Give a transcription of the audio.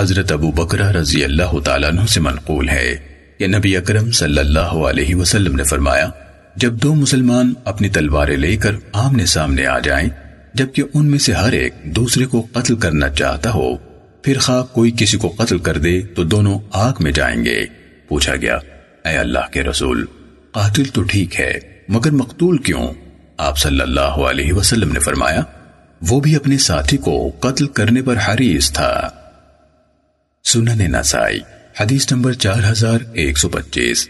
حضرت ابو بکرہ رضی اللہ تعالیٰ عنہ سے منقول ہے کہ نبی اکرم صلی اللہ علیہ وسلم نے فرمایا، جب دو مسلمان اپنی تلواریں لے کر آمنے سامنے آ جائیں، جبکہ ان میں سے ہر ایک دوسرے کو قتل کرنا چاہتا ہو، پھر خواہ کوئی کسی کو قتل کر دے تو دونوں آگ میں جائیں گے۔ پوچھا گیا، اے اللہ کے رسول، قاتل تو ٹھیک ہے، مگر مقتول کیوں؟ آپ صلی اللہ علیہ وسلم نے فرمایا، وہ بھی اپنے ساتھی کو قتل کرنے پر حریص تھا۔ سنن نسائی حدیث نمبر چار ہزار ایک سو پچیس۔